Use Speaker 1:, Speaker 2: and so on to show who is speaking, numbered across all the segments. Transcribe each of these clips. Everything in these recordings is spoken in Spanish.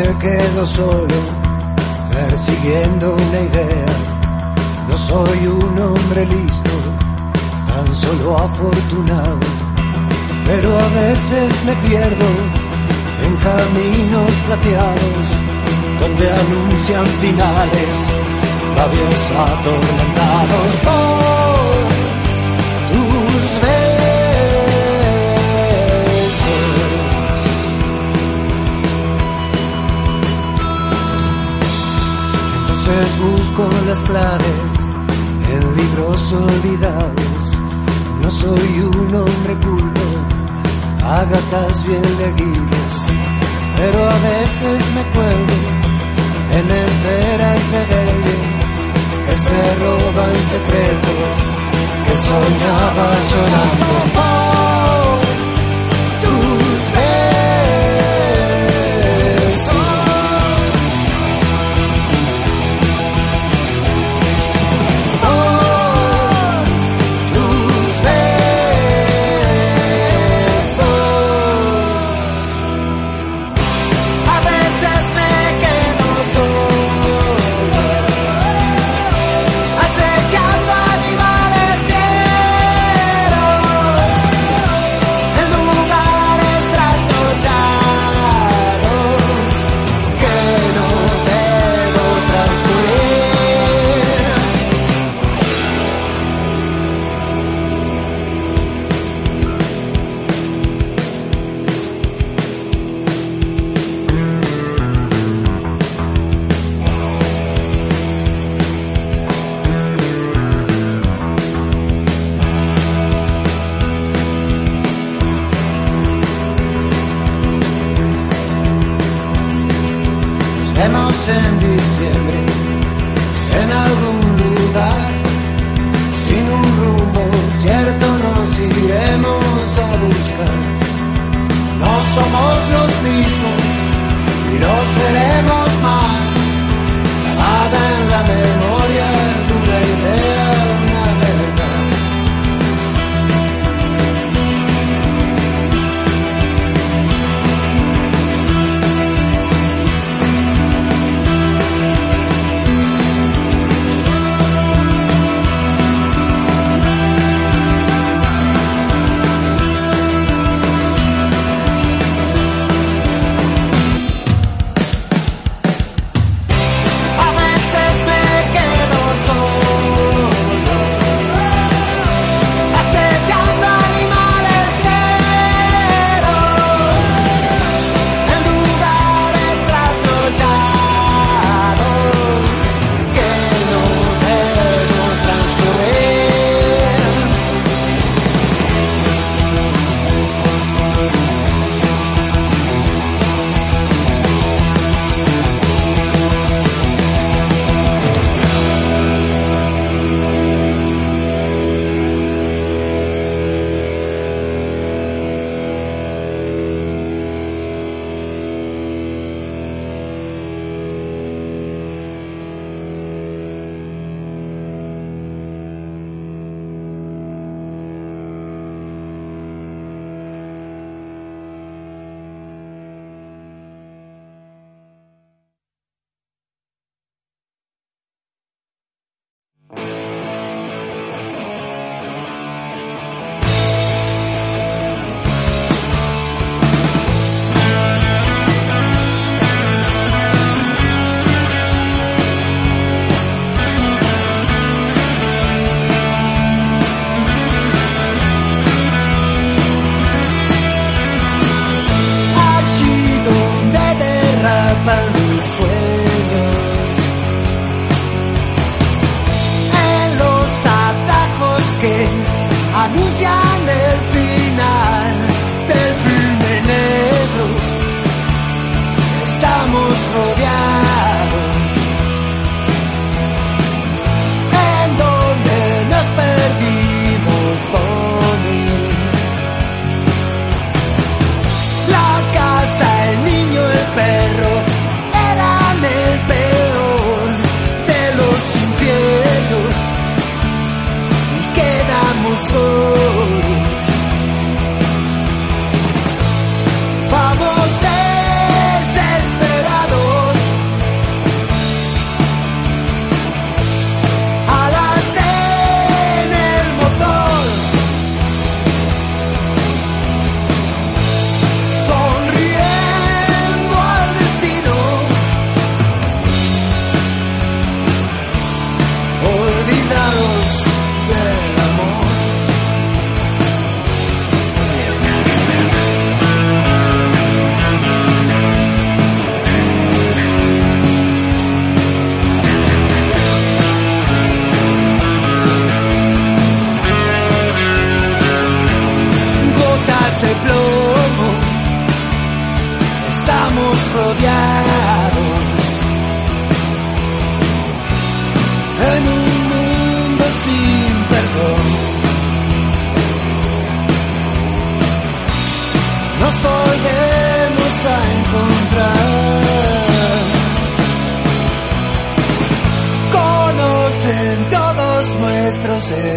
Speaker 1: me quedo solo, persiguiendo una idea. No soy un hombre listo, tan solo afortunado, pero a veces me pierdo en caminos plateados, donde anuncian finales, labios atormentados. Por Busco las claves en libros olvidados. No soy un hombre culto, agatas bien leguibles, pero a veces me cuelgo en esferas de verde que se roban secretos que soñaba llorando. Somos los mismos y no seremos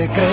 Speaker 1: nuestros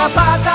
Speaker 1: una pata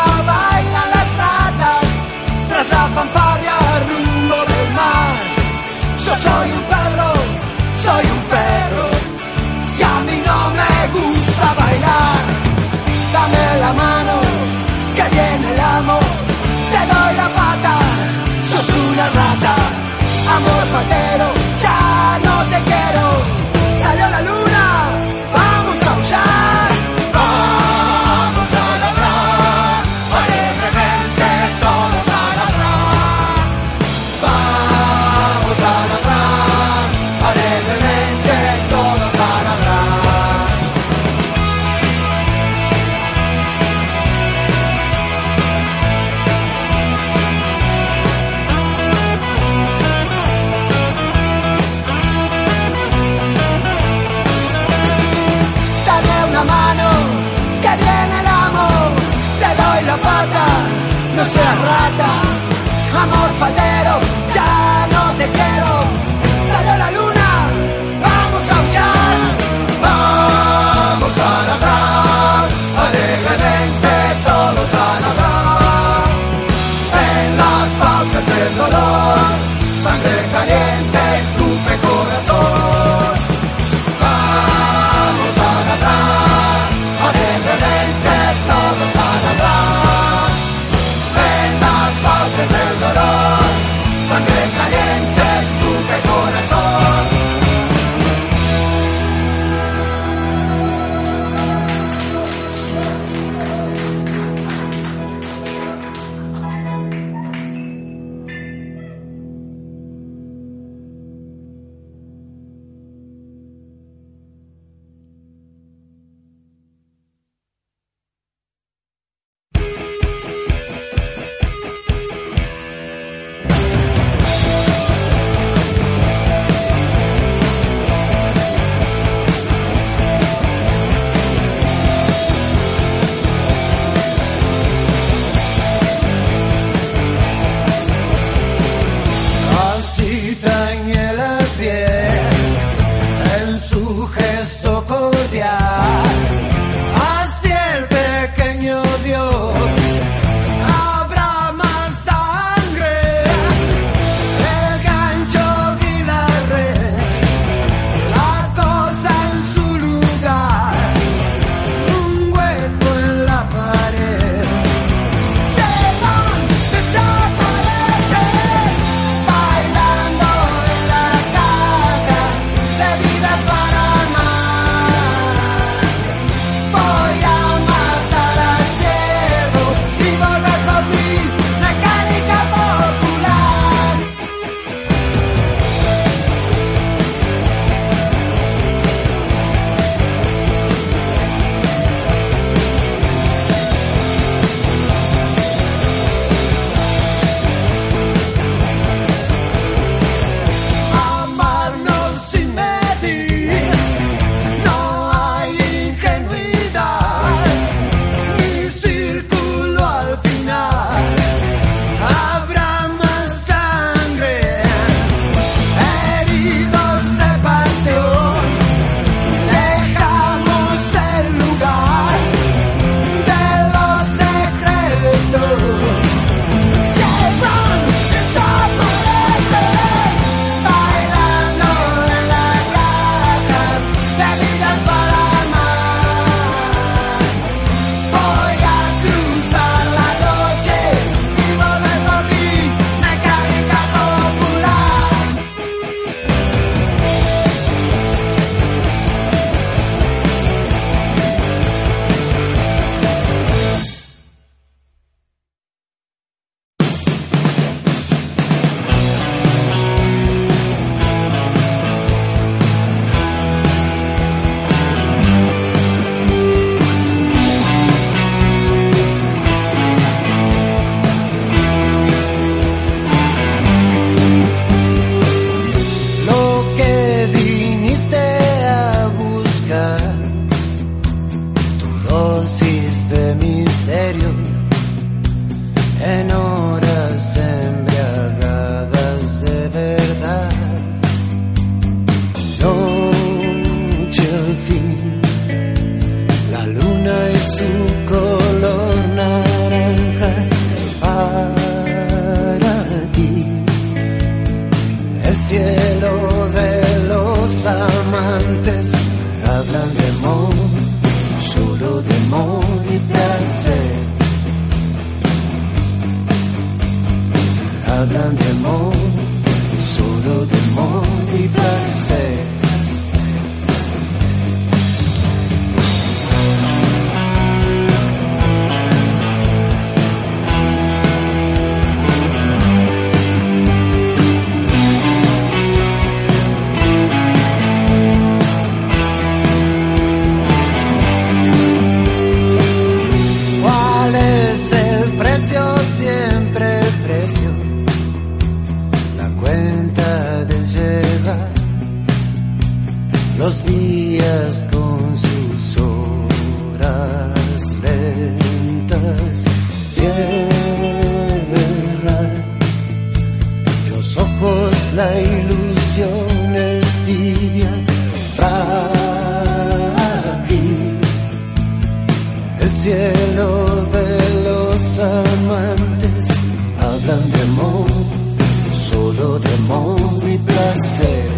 Speaker 1: solo de amor y placer.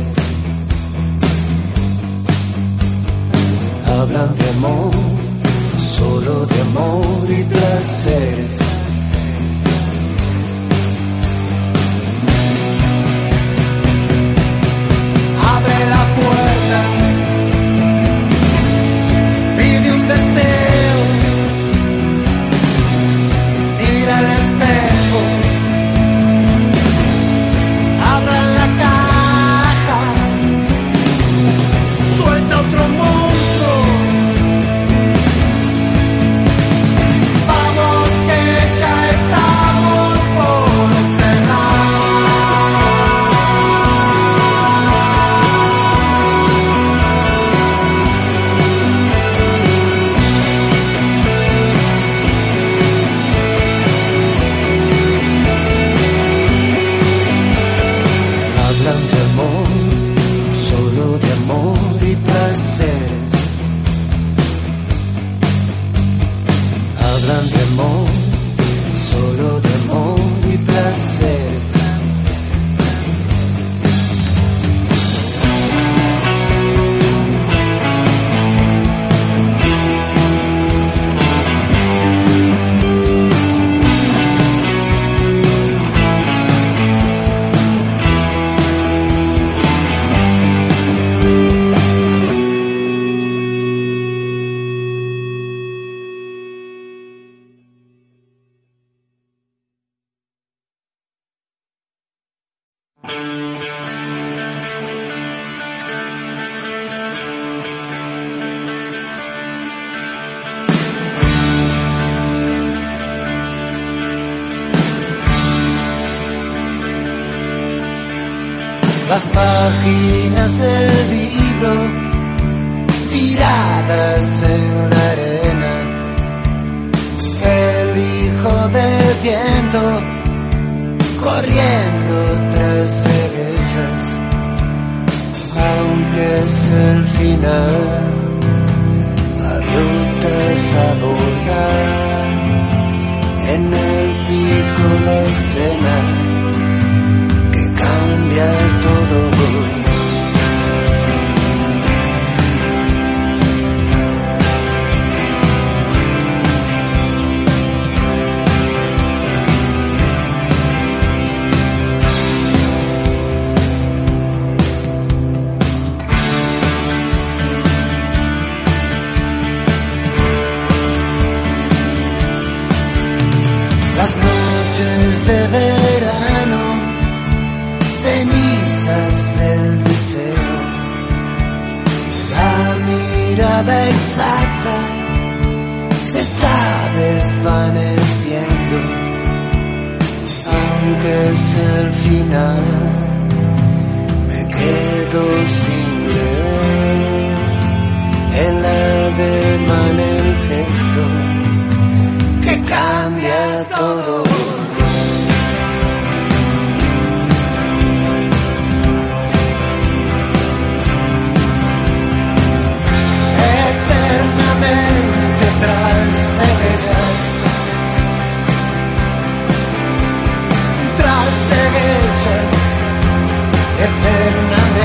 Speaker 1: Hablan de amor, solo de amor y placer. Todo.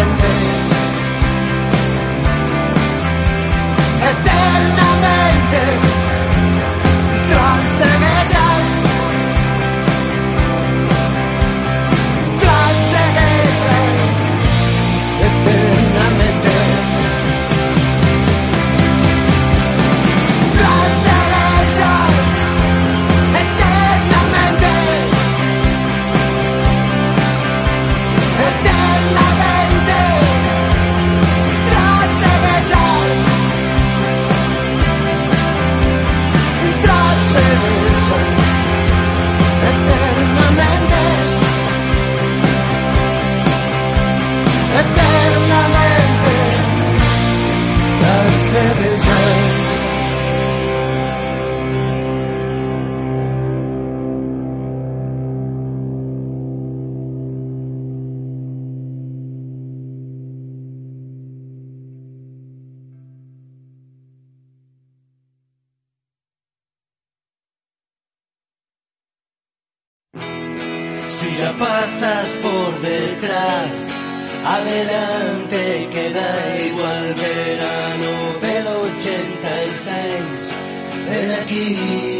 Speaker 1: ending. Eterna delante que da igual verano del 86. Ven aquí.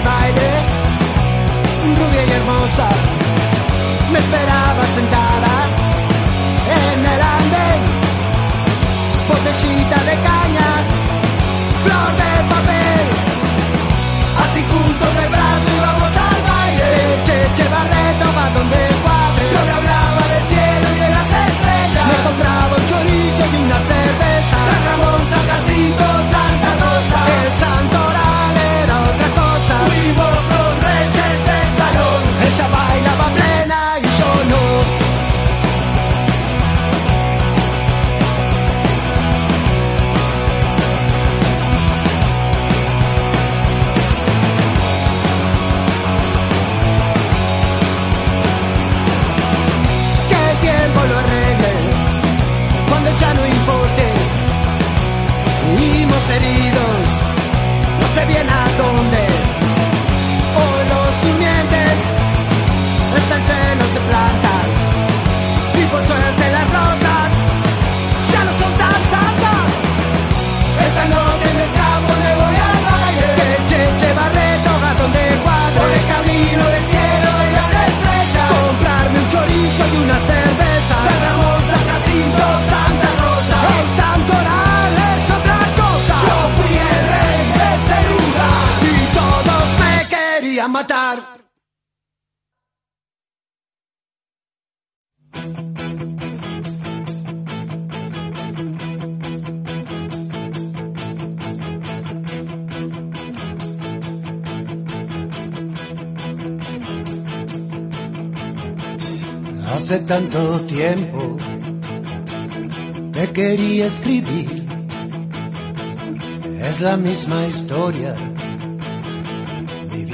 Speaker 1: Del baile, rubia y hermosa. Me esperaba sentada Hace tanto tiempo te quería escribir. Es la misma historia,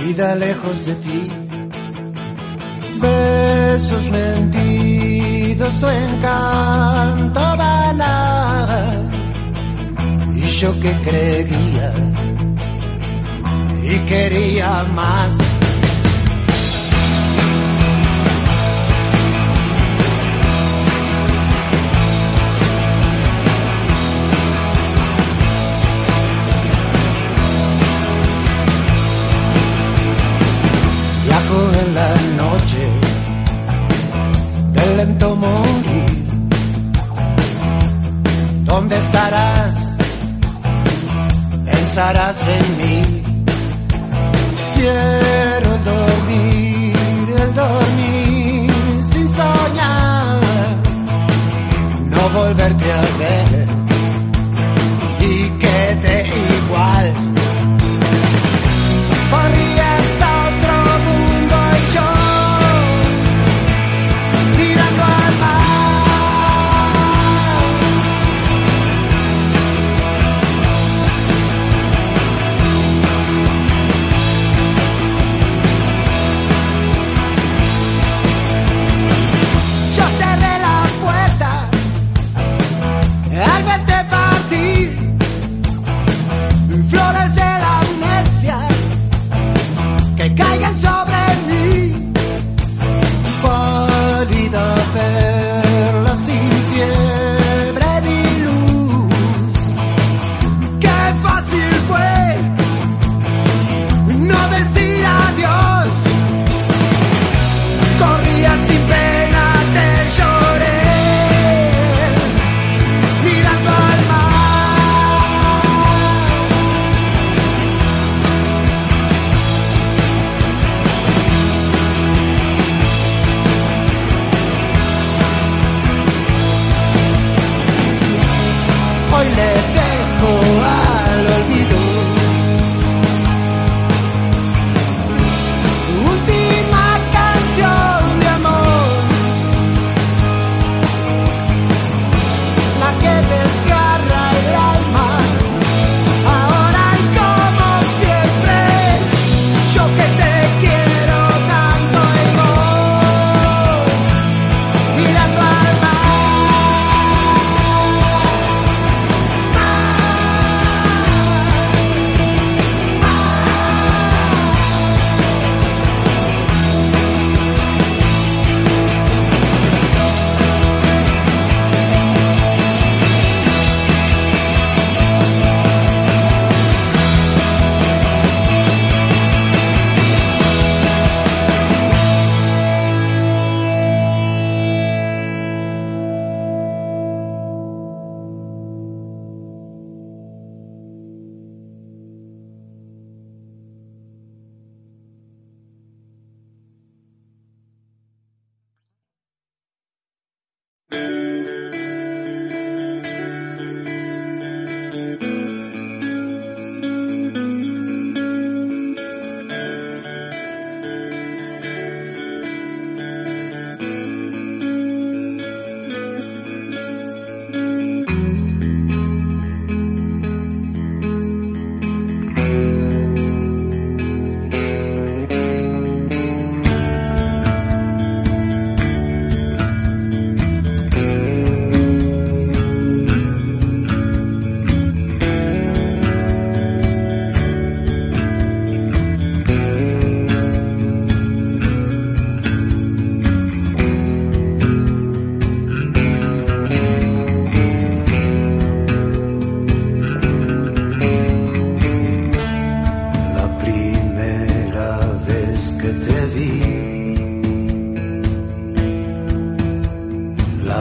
Speaker 1: vida lejos de ti. Besos mentidos, tu encanto banal. Y yo que creía y quería más. En la noche del lento morir. ¿Dónde estarás? Pensarás en mí. Quiero dormir, el dormir sin soñar. No volverte a ver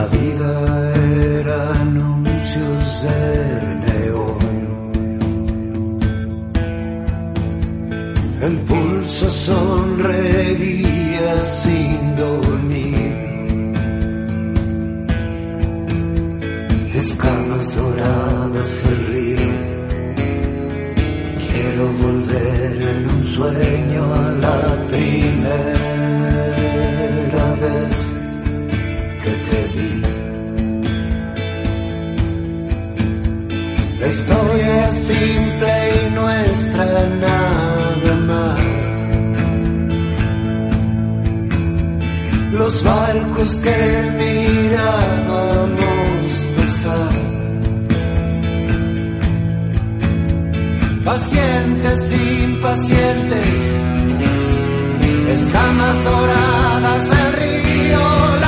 Speaker 1: La vida era anuncios de neón. El pulso sonreía sin dormir. Escamas doradas se ríen. Quiero volver en un sueño a la primera. La historia es simple y nuestra nada más. Los barcos que mirábamos pasar. Pacientes, impacientes, escamas doradas del río.